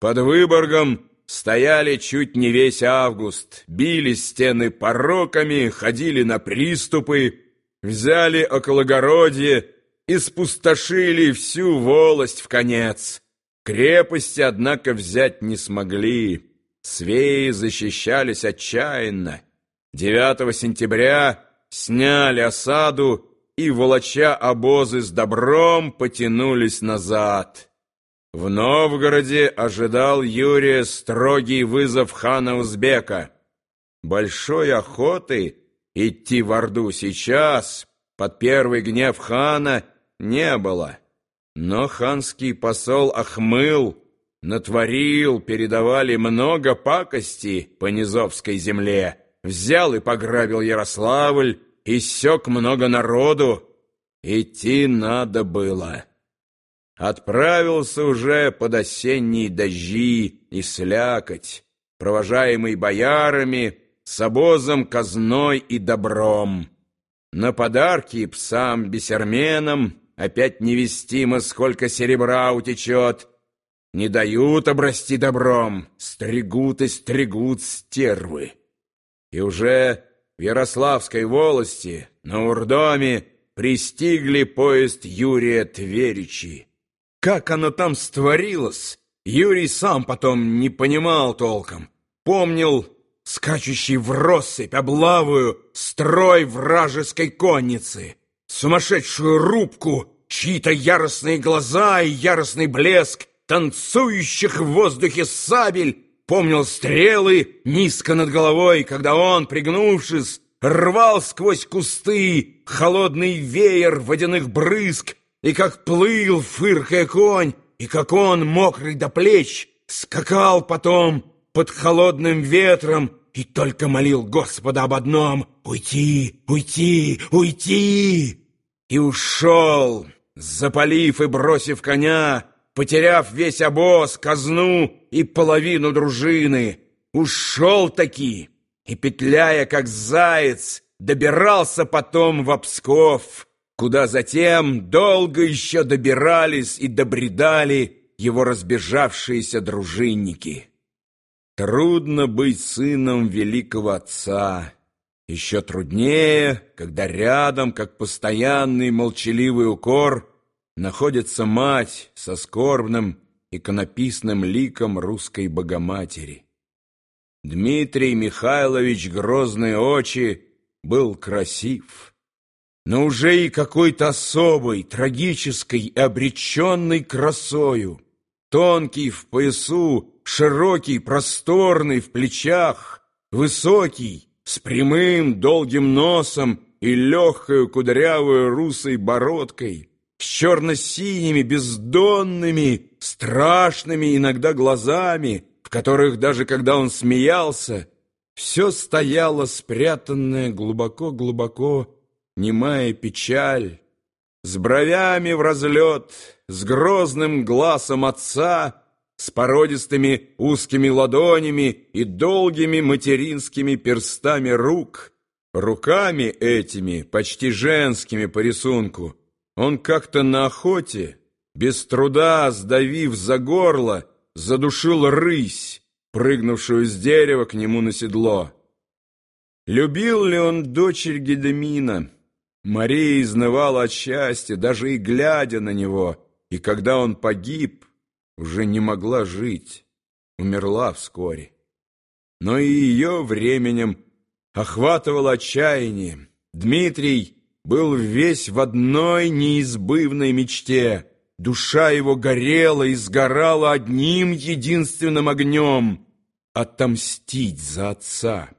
Под Выборгом стояли чуть не весь август, били стены пороками, ходили на приступы, взяли окологородье и спустошили всю волость в конец. Крепости, однако, взять не смогли. Свеи защищались отчаянно. 9 сентября сняли осаду и, волоча обозы с добром, потянулись назад. В Новгороде ожидал Юрия строгий вызов хана Узбека. Большой охоты идти в Орду сейчас, под первый гнев хана, не было. Но ханский посол Ахмыл натворил, передавали много пакости по Низовской земле, взял и пограбил Ярославль, и сёк много народу. Идти надо было. Отправился уже под осенние дожди и слякоть, провожаемый боярами, с обозом, казной и добром. На подарки псам-бесерменам опять невестимо, сколько серебра утечет. Не дают обрасти добром, стригут и стригут стервы. И уже в Ярославской волости, на Урдоме, пристигли поезд Юрия Тверичи. Как оно там створилось, Юрий сам потом не понимал толком. Помнил скачущий в россыпь облавую строй вражеской конницы, сумасшедшую рубку, чьи-то яростные глаза и яростный блеск, танцующих в воздухе сабель, помнил стрелы низко над головой, когда он, пригнувшись, рвал сквозь кусты холодный веер водяных брызг, и как плыл, фыркая конь, и как он, мокрый до плеч, скакал потом под холодным ветром и только молил Господа об одном — уйти, уйти, уйти! И ушел, запалив и бросив коня, потеряв весь обоз, казну и половину дружины. Ушел таки, и, петляя, как заяц, добирался потом в Псков, куда затем долго еще добирались и добредали его разбежавшиеся дружинники. Трудно быть сыном великого отца. Еще труднее, когда рядом, как постоянный молчаливый укор, находится мать со скорбным иконописным ликом русской Богоматери. Дмитрий Михайлович Грозные очи был красив но уже и какой-то особой, трагической обреченной красою. Тонкий в поясу, широкий, просторный в плечах, высокий, с прямым долгим носом и легкою кудрявой русой бородкой, с черно-синими, бездонными, страшными иногда глазами, в которых даже когда он смеялся, все стояло спрятанное глубоко-глубоко немая печаль, С бровями в разлет, с грозным глазом отца, С породистыми узкими ладонями И долгими материнскими перстами рук. Руками этими, почти женскими по рисунку, Он как-то на охоте, без труда сдавив за горло, Задушил рысь, прыгнувшую с дерева к нему на седло. Любил ли он дочерь Гедемина? Мария изнывала от счастья, даже и глядя на него, и когда он погиб, уже не могла жить, умерла вскоре. Но и ее временем охватывало отчаяние. Дмитрий был весь в одной неизбывной мечте. Душа его горела и сгорала одним единственным огнем — отомстить за отца.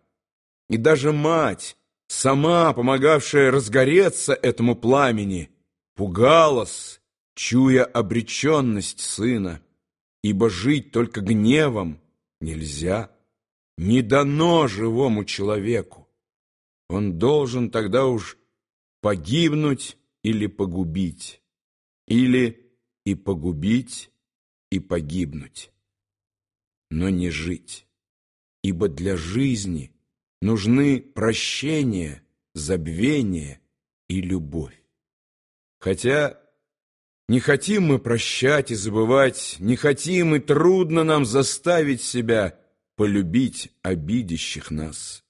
И даже мать, сама помогавшая разгореться этому пламени, пугалась, чуя обреченность сына, ибо жить только гневом нельзя, не дано живому человеку. Он должен тогда уж погибнуть или погубить, или и погубить, и погибнуть, но не жить, ибо для жизни — нужны прощение, забвение и любовь. Хотя Не хотим мы прощать и забывать, не хотим и трудно нам заставить себя полюбить обидящих нас.